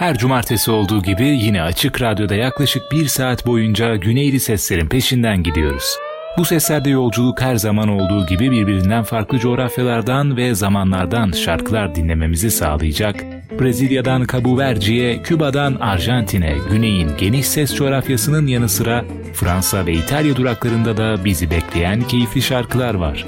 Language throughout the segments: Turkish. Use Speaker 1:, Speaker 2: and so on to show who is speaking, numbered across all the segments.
Speaker 1: Her cumartesi olduğu gibi yine Açık Radyo'da yaklaşık bir saat boyunca Güneyli seslerin peşinden gidiyoruz. Bu seslerde yolculuk her zaman olduğu gibi birbirinden farklı coğrafyalardan ve zamanlardan şarkılar dinlememizi sağlayacak. Brezilya'dan Cabo Verde'ye, Küba'dan Arjantin'e, Güney'in geniş ses coğrafyasının yanı sıra Fransa ve İtalya duraklarında da bizi bekleyen keyifli şarkılar var.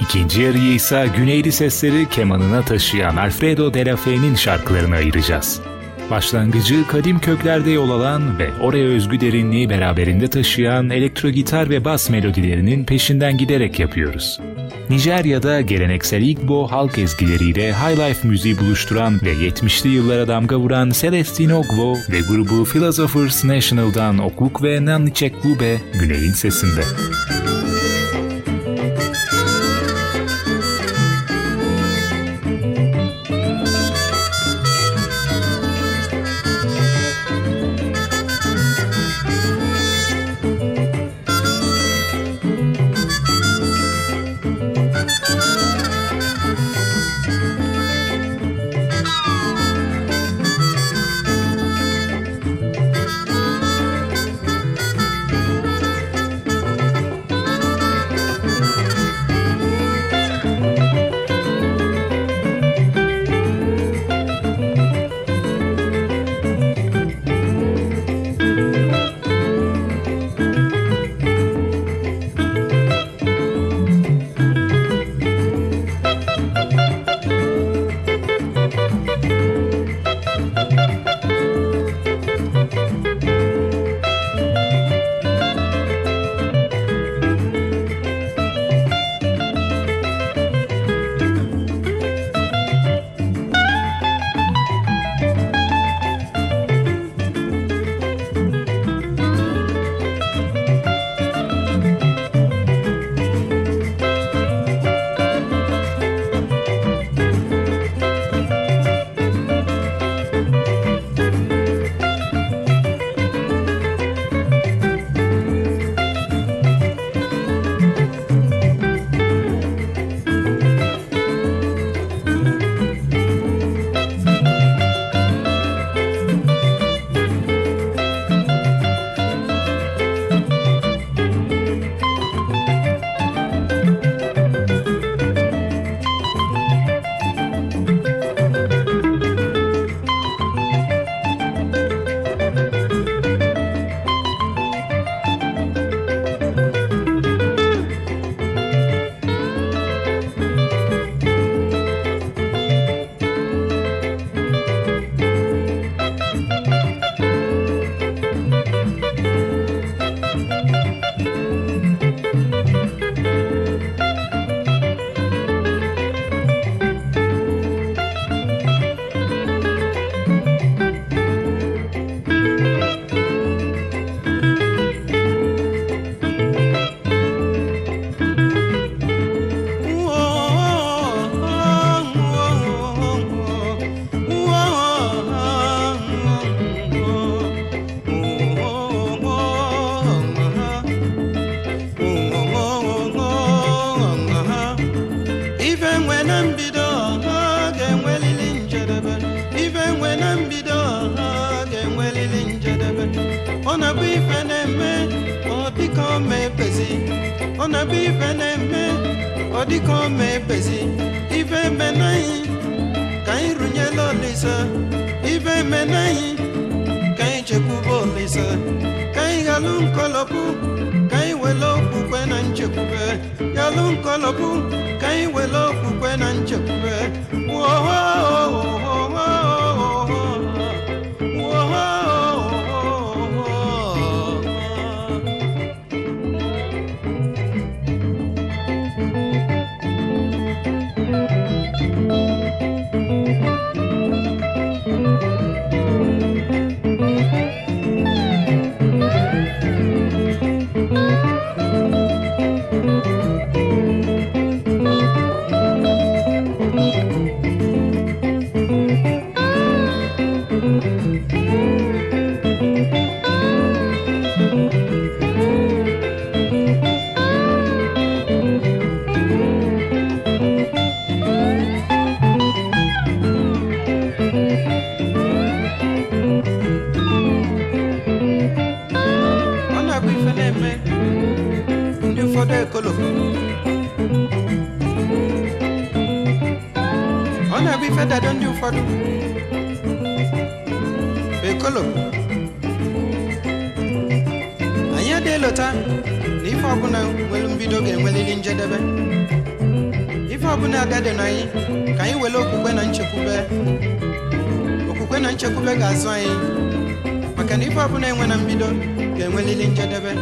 Speaker 1: İkinci yarıyı ise Güneyli sesleri kemanına taşıyan Alfredo de la Fe'nin şarkılarını ayıracağız. Başlangıcı kadim köklerde yol alan ve oraya özgü derinliği beraberinde taşıyan elektro gitar ve bas melodilerinin peşinden giderek yapıyoruz. Nijerya'da geleneksel Igbo halk ezgileriyle high life müziği buluşturan ve 70'li yıllara damga vuran Celestine Ogwo ve grubu Philosophers National'dan Okluk ve Nannichek Gube Güney'in sesinde. de kolo.
Speaker 2: Ọ na-abụ ife dado ndị ụfọdụ ekolo anyị adịelota na ife ọbụla nwere mbido ga-enwelili njedebe ife ọbụla agadi na anyị ka anyị were okwukwe na nchekwube okwukwe na nchekwube ga-azụ anyị maka na ife ọbụla enwe na mbido ga-enwelili njedebe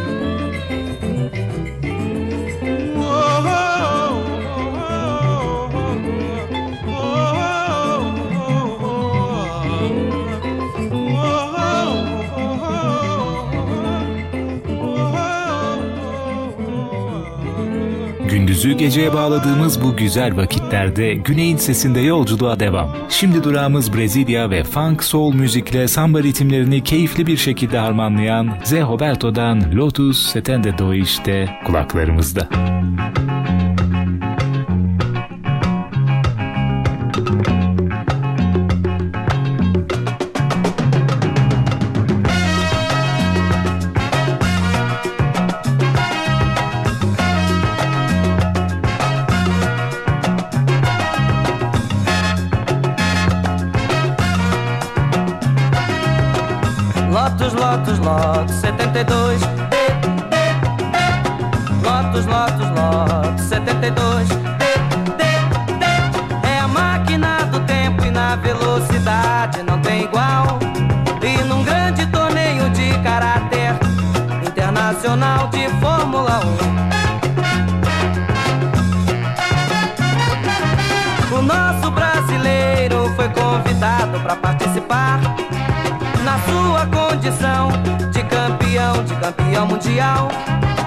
Speaker 1: Gündüzü geceye bağladığımız bu güzel vakitlerde Güney'in sesinde yolculuğa devam. Şimdi durağımız Brezilya ve funk soul müzikle samba ritimlerini keyifli bir şekilde harmanlayan Zé Roberto'dan Lotus 72'de kulaklarımızda.
Speaker 3: Lotus, convidado para participar na sua condição de campeão, de campeão mundial.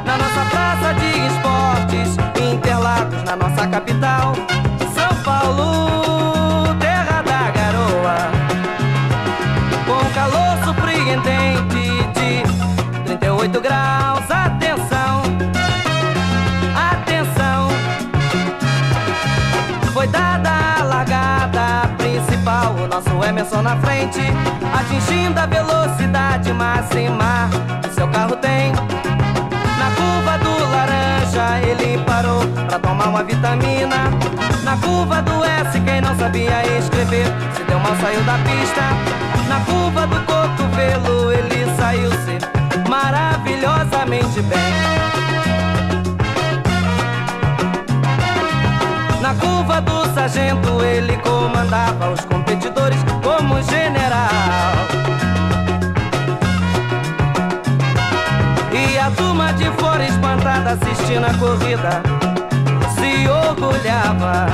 Speaker 3: Na nossa praça de esportes, Interlagos, na nossa capital, São Paulo, Emerson na frente, atingindo a velocidade máxima seu carro tem. Na curva do laranja ele parou pra tomar uma vitamina. Na curva do S quem não sabia escrever se deu mal saiu da pista. Na curva do cotovelo ele saiu-se maravilhosamente bem. Na curva do sargento ele comandava os competidores como general. E a turma de fora espantada assistindo a corrida se orgulhava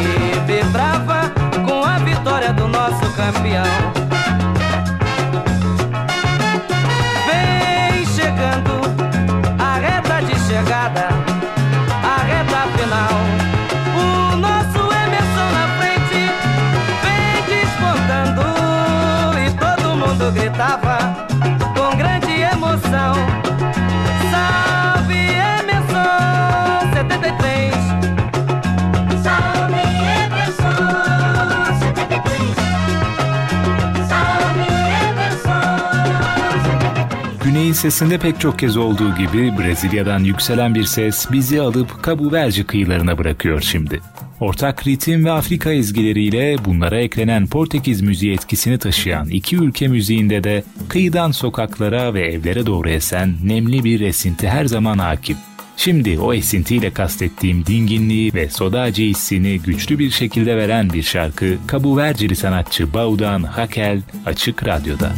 Speaker 3: e vibrava com a vitória do nosso campeão.
Speaker 1: Sesinde pek çok kez olduğu gibi Brezilya'dan yükselen bir ses bizi alıp Cabo Verde kıyılarına bırakıyor şimdi. Ortak ritim ve Afrika ezgileriyle bunlara eklenen Portekiz müziği etkisini taşıyan iki ülke müziğinde de kıyıdan sokaklara ve evlere doğru esen nemli bir esinti her zaman hakim. Şimdi o esintiyle kastettiğim dinginliği ve sodaci hissini güçlü bir şekilde veren bir şarkı Cabo Vercili sanatçı Baudan Hakel Açık Radyo'da.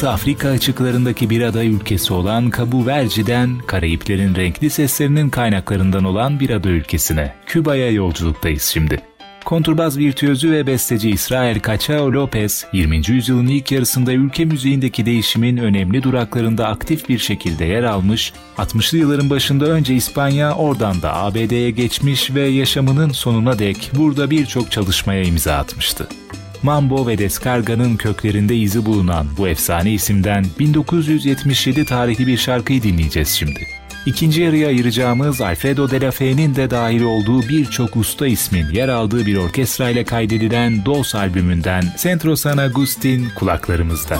Speaker 1: Batı Afrika açıklarındaki bir ada ülkesi olan Cabo Verde'den Karayiplerin renkli seslerinin kaynaklarından olan bir ada ülkesine, Küba'ya yolculuktayız şimdi. Konturbaz virtüözü ve besteci İsrail Cachao Lopez, 20. yüzyılın ilk yarısında ülke müziğindeki değişimin önemli duraklarında aktif bir şekilde yer almış, 60'lı yılların başında önce İspanya, oradan da ABD'ye geçmiş ve yaşamının sonuna dek burada birçok çalışmaya imza atmıştı. Mambo ve Descarga'nın köklerinde izi bulunan bu efsane isimden 1977 tarihli bir şarkıyı dinleyeceğiz şimdi. İkinci yarıya ayıracağımız Alfredo de la Fe'nin de dahil olduğu birçok usta ismin yer aldığı bir orkestra ile kaydedilen Dos albümünden Centro San Agustin kulaklarımızda.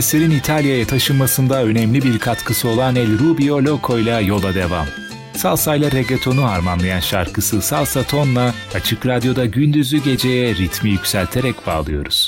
Speaker 4: seslerin İtalya'ya taşınmasında önemli bir katkısı olan El Rubio Loco ile yola devam. Salsa ile reggaetonu harmanlayan şarkısı Salsa Ton'la Açık Radyo'da gündüzü geceye ritmi yükselterek bağlıyoruz.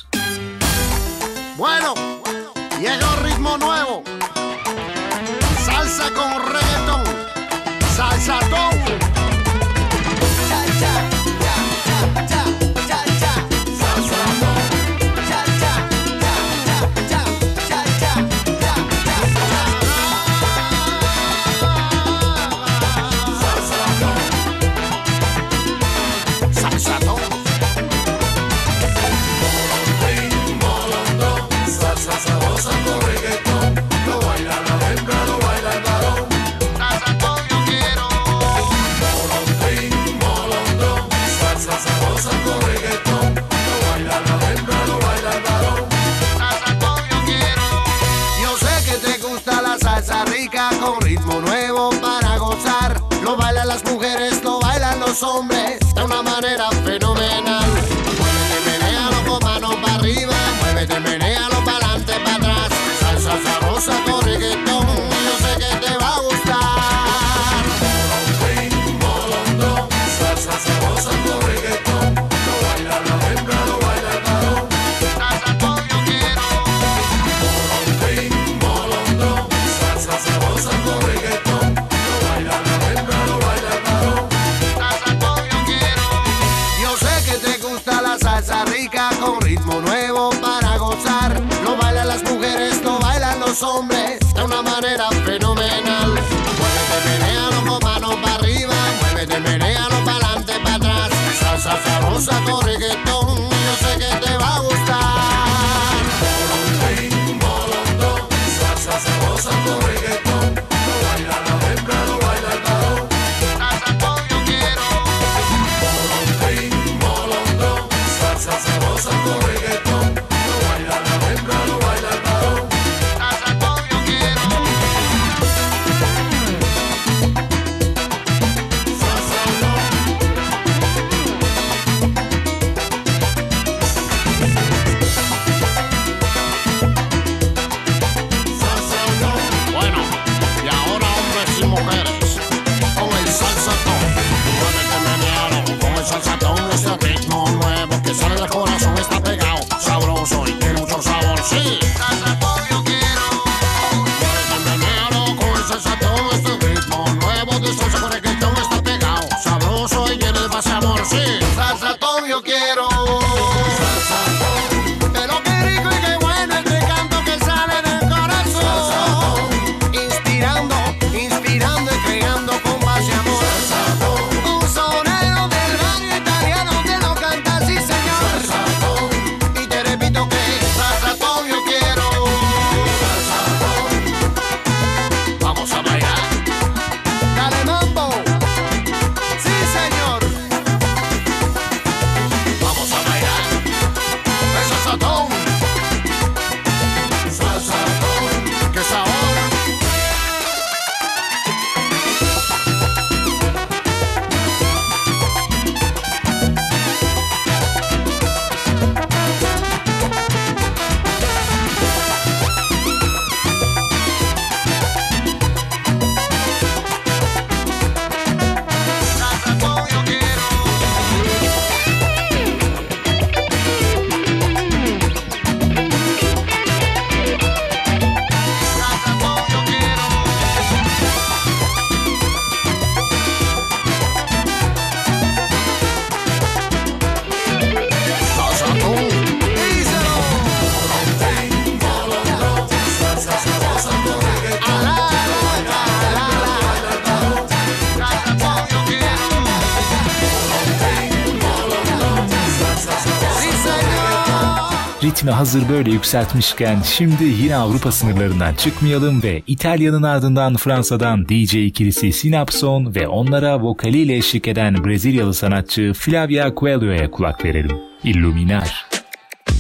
Speaker 4: hazır böyle yükseltmişken şimdi yine Avrupa sınırlarından çıkmayalım ve İtalya'nın ardından Fransa'dan DJ ikilisi Sinapson ve onlara vokaliyle eşlik eden Brezilyalı sanatçı Flavia Coelho'ya kulak verelim. Illuminar.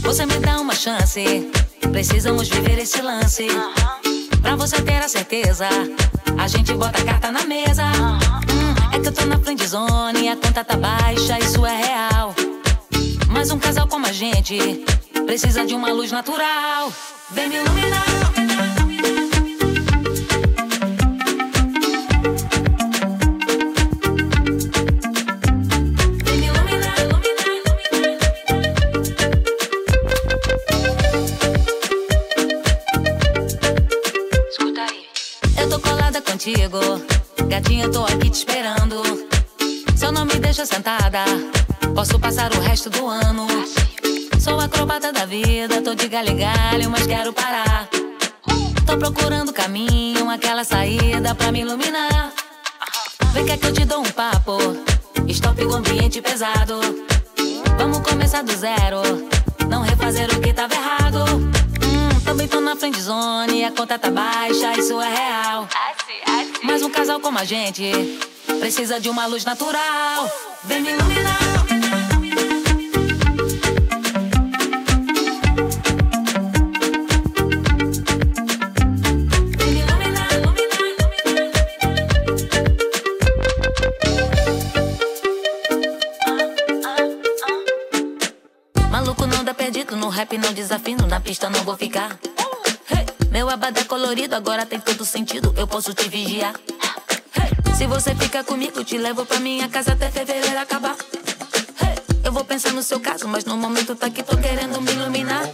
Speaker 5: Você me dá uma chance, precisamos um viver esse lance. Pra você ter a certeza, a gente bota a carta na mesa. É que eu tô na friend a conta tá baixa, isso é real. Mas um casal como a gente Precisa de uma luz natural. Vem me iluminar. contigo. Gatinha, tô aqui te esperando. Se eu não me deixa sentada, posso passar o resto do ano. Sou acrobata da vida, tô de galho galho, mas quero parar. Tô procurando caminho, aquela saída pra me iluminar. Vem cá que eu te dou um papo, stop o ambiente pesado. Vamos começar do zero, não refazer o que tava errado. Hum, também tô na friend zone, a conta tá baixa, isso é real. Mas um casal como a gente precisa de uma luz natural. Vem me iluminar. Rap, não desafino, na pista não vou ficar. Meu abadá colorido agora tem todo sentido, eu posso te vigiar. Se você fica comigo, te levo pra minha casa até fevereiro acabar. Eu vou pensar no seu caso, mas no momento tá aqui, tô querendo me iluminar.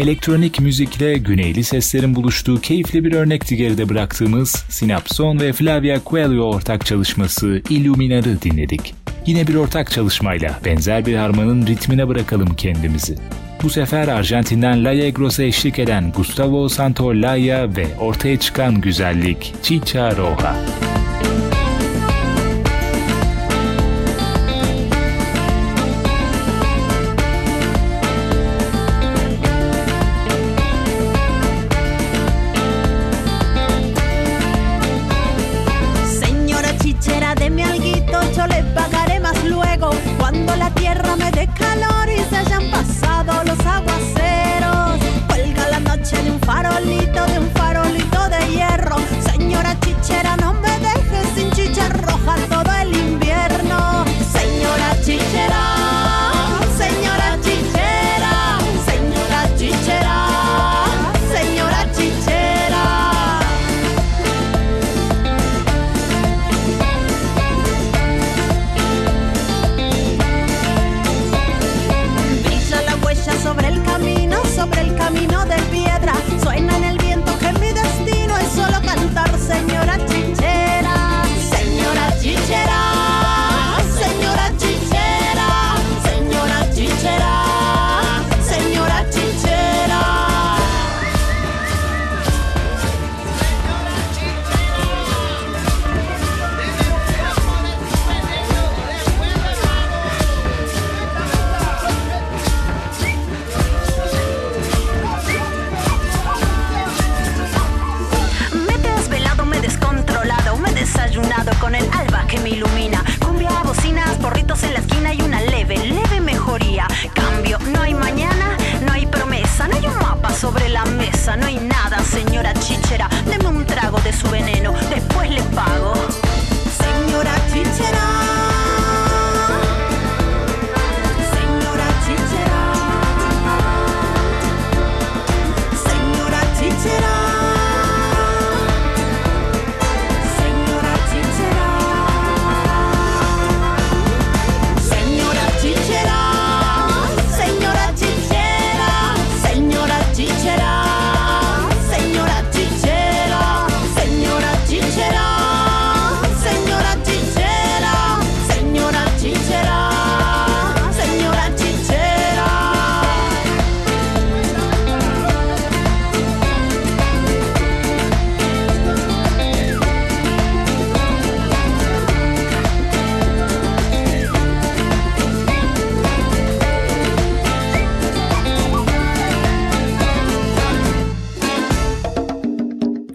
Speaker 6: Elektronik müzikle güneyli seslerin buluştuğu keyifli bir örnekti geride bıraktığımız Synapson ve Flavia Coelho ortak çalışması Illuminar'ı dinledik. Yine bir ortak çalışmayla benzer bir harmanın ritmine bırakalım kendimizi. Bu sefer Arjantin'den La Yegros'a eşlik eden Gustavo Santaolalla ve ortaya çıkan güzellik Chicha Roja.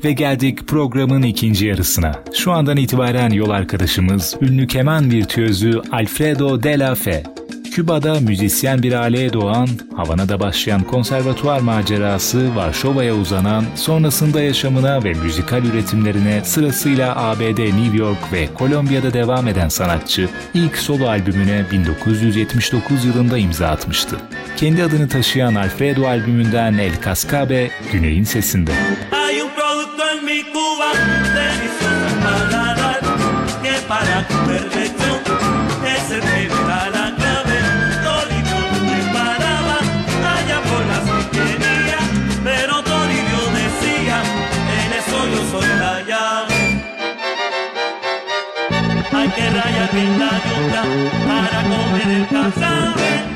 Speaker 1: Ve geldik programın ikinci yarısına. Şu andan itibaren yol arkadaşımız ünlü keman virtüözü Alfredo de la Fe. Küba'da müzisyen bir aileye doğan, Havana'da başlayan konservatuvar macerası Varşova'ya uzanan, sonrasında yaşamına ve müzikal üretimlerine sırasıyla ABD, New York ve Kolombiya'da devam eden sanatçı ilk solo albümüne 1979 yılında imza atmıştı. Kendi adını taşıyan Alfredo albümünden El Cascabe, Güney'in sesinde.
Speaker 7: Hay Perfecto, ese te queda la clave. Tolidio, tú disparabas, vaya por las que querías. Pero Tolidio decía, él es solo, soy la llave. Hay que rayar en la luta para comer el cazabe.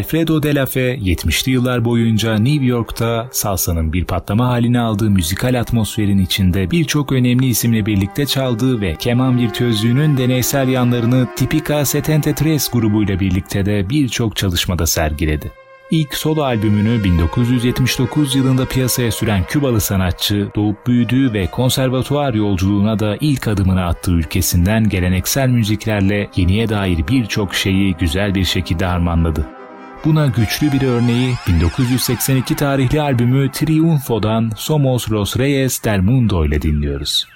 Speaker 1: Alfredo de la Fe 70'li yıllar boyunca New York'ta salsanın bir patlama halini aldığı müzikal atmosferin içinde birçok önemli isimle birlikte çaldığı ve keman virtüözlüğünün deneysel yanlarını Tipica 73 grubuyla birlikte de birçok çalışmada sergiledi. İlk solo albümünü 1979 yılında piyasaya süren Kübalı sanatçı, doğup büyüdüğü ve konservatuvar yolculuğuna da ilk adımını attığı ülkesinden geleneksel müziklerle yeniye dair birçok şeyi güzel bir şekilde harmanladı. Buna güçlü bir örneği 1982 tarihli albümü Triunfo'dan Somos los Reyes del Mundo ile dinliyoruz.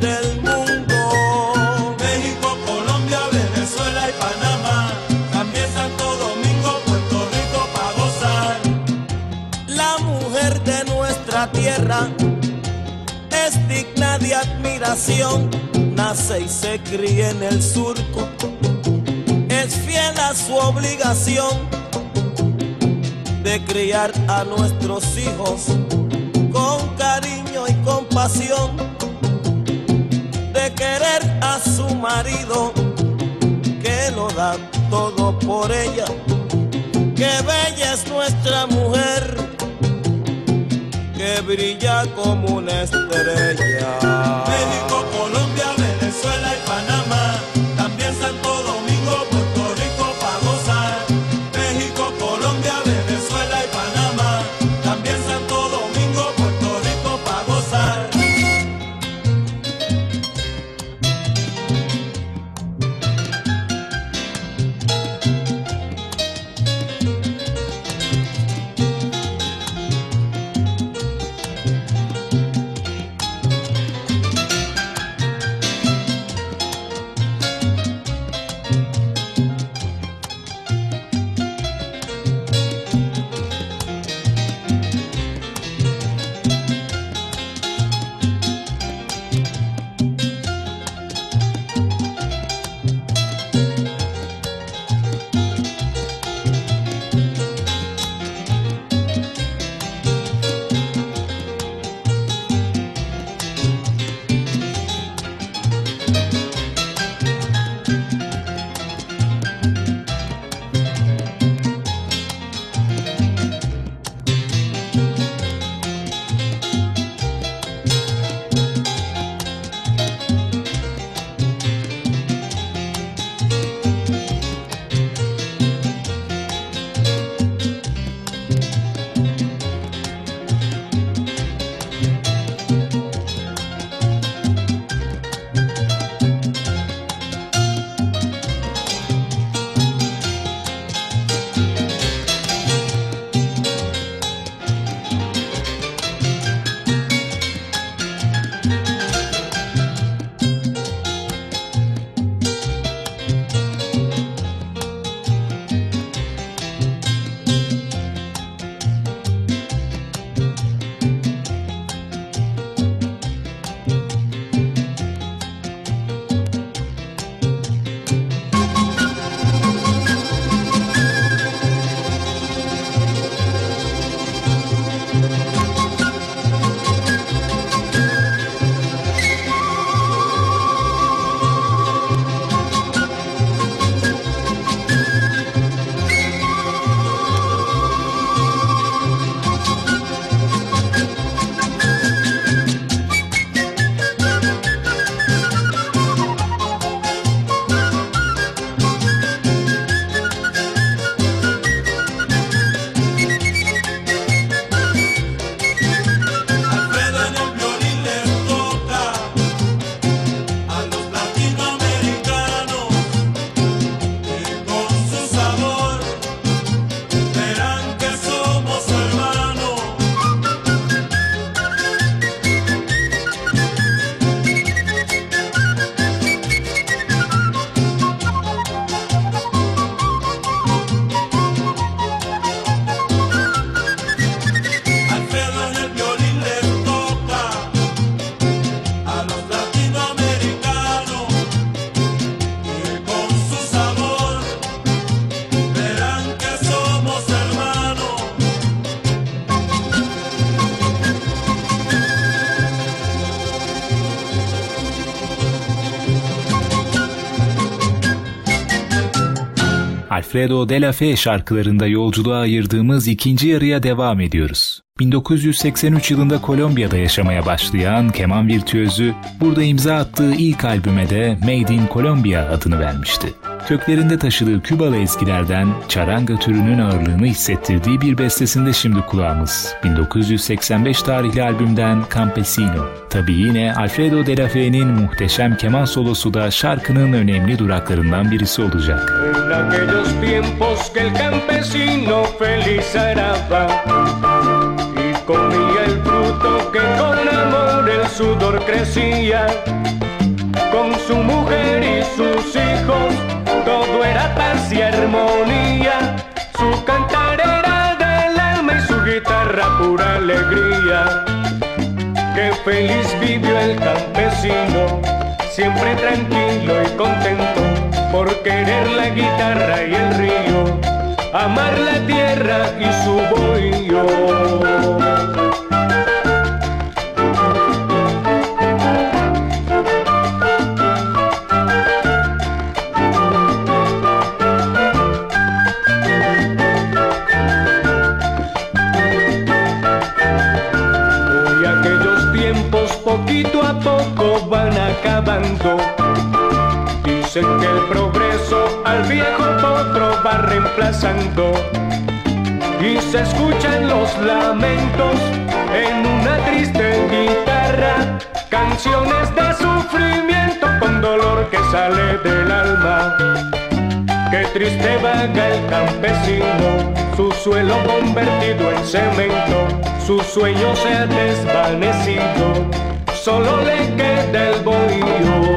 Speaker 8: Del mundo. México, Colombia, Venezuela y Panamá, también Santo Domingo, Puerto Rico para gozar. La mujer de nuestra tierra es digna de admiración, nace y se cría en el surco, es fiel a su obligación de criar a nuestros hijos con cariño y compasión, querer a su marido que lo da todo por ella, que bella es nuestra mujer que brilla como una estrella. México, Colombia, Venezuela y Panamá.
Speaker 1: Alfredo de la Fe şarkılarında yolculuğa ayırdığımız ikinci yarıya devam ediyoruz. 1983 yılında Kolombiya'da yaşamaya başlayan keman virtüözü burada imza attığı ilk albüme de Made in Colombia adını vermişti. Köklerinde taşıdığı Kübalı eskilerden charanga türünün ağırlığını hissettirdiği bir bestesinde şimdi kulağımız. 1985 tarihli albümden Campesino. Tabi yine Alfredo de la Fe'nin muhteşem keman solosu da şarkının önemli duraklarından birisi olacak.
Speaker 9: Comía el fruto que con amor el sudor crecía. Con su mujer y sus hijos era paz y armonía. Su cantar era del alma y su guitarra pura alegría. Qué feliz vivió el campesino, siempre tranquilo y contento por querer la guitarra y el río, amar la tierra y su bohío. Viejo potro va reemplazando. Y se escuchan los lamentos en una triste guitarra. Canciones de sufrimiento con dolor que sale del alma. Qué triste vaga el campesino, su suelo convertido en cemento, su sueño se ha desvanecido, solo le queda el bohío.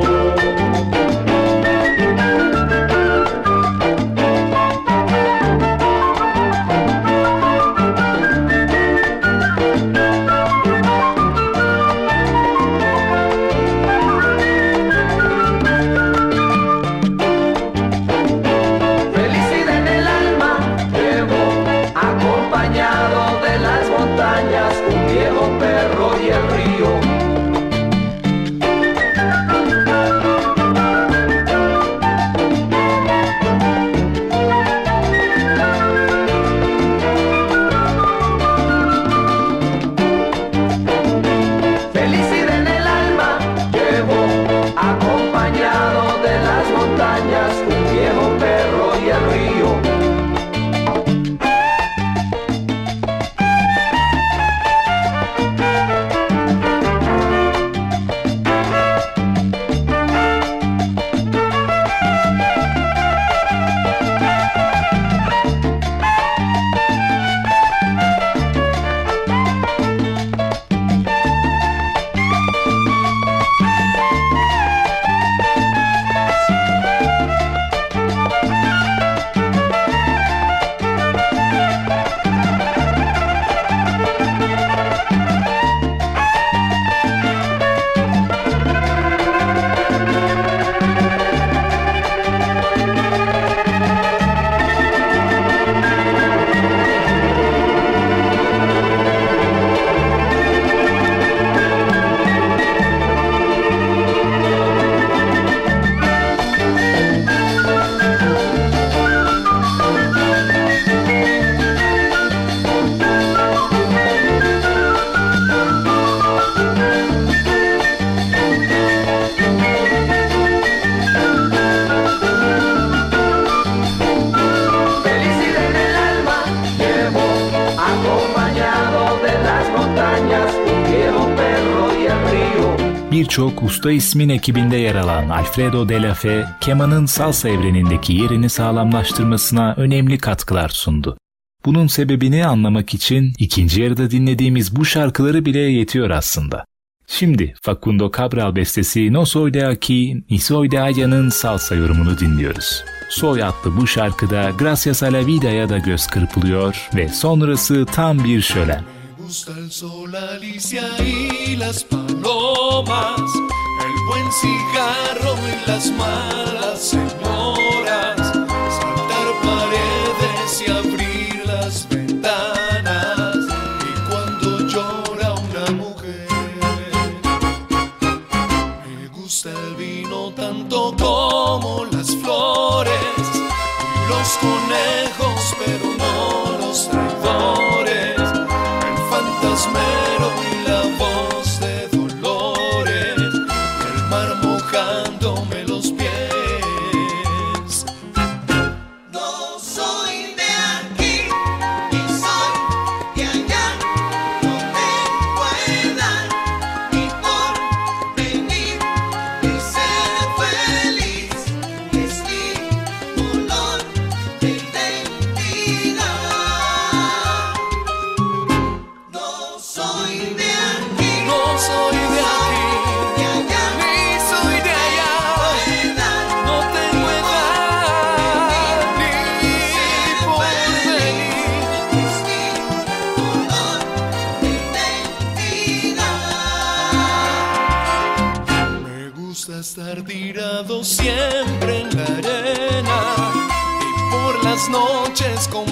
Speaker 1: Birçok usta ismin ekibinde yer alan Alfredo de la Fe, kemanın salsa evrenindeki yerini sağlamlaştırmasına önemli katkılar sundu. Bunun sebebini anlamak için ikinci yarıda dinlediğimiz bu şarkıları bile yetiyor aslında. Şimdi Facundo Cabral bestesi No Soy de Aquí, Ni Soy de Alla'nın salsa yorumunu dinliyoruz. Soy adlı bu şarkıda Gracias a la Vida'ya da göz kırpılıyor ve sonrası tam bir şölen.
Speaker 10: gusta el sol, palomas, el buen cigarro y las malas señoras, estar siempre en la arena y por las noches con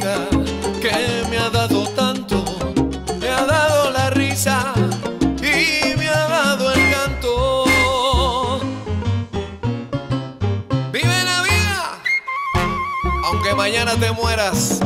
Speaker 10: que me ha dado tanto, me ha dado la risa y me ha dado el canto. Vive la vida, aunque mañana te mueras.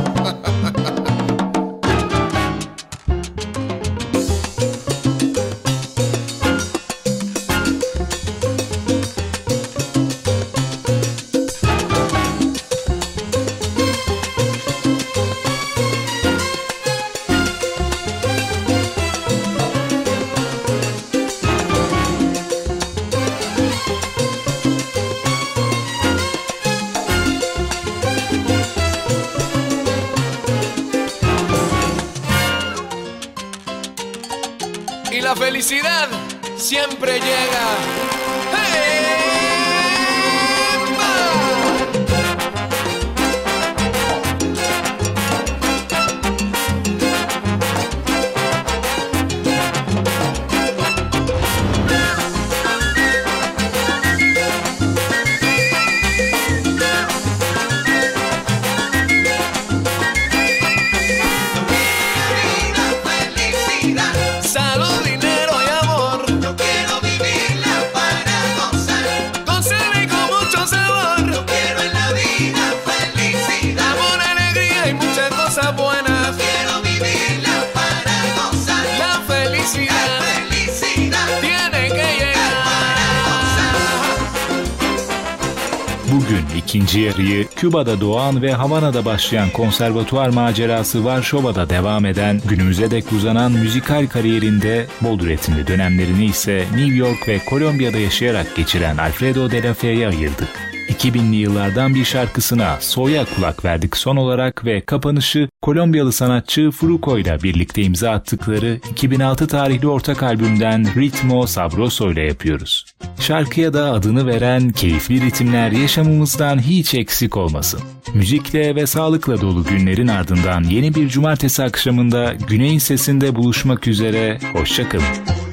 Speaker 1: İkinci yarıyı Küba'da doğan ve Havana'da başlayan konservatuvar macerası Varşova'da devam eden, günümüze dek uzanan müzikal kariyerinde bol üretimli dönemlerini ise New York ve Kolombiya'da yaşayarak geçiren Alfredo De La Fey'e ayırdık. 2000'li yıllardan bir şarkısına Soya kulak verdik son olarak ve kapanışı Kolombiyalı sanatçı Fruco ile birlikte imza attıkları 2006 tarihli ortak albümden Ritmo Sabroso ile yapıyoruz. Şarkıya da adını veren keyifli ritimler yaşamımızdan hiç eksik olmasın. Müzikle ve sağlıkla dolu günlerin ardından yeni bir cumartesi akşamında Güney'in sesinde buluşmak üzere, hoşçakalın.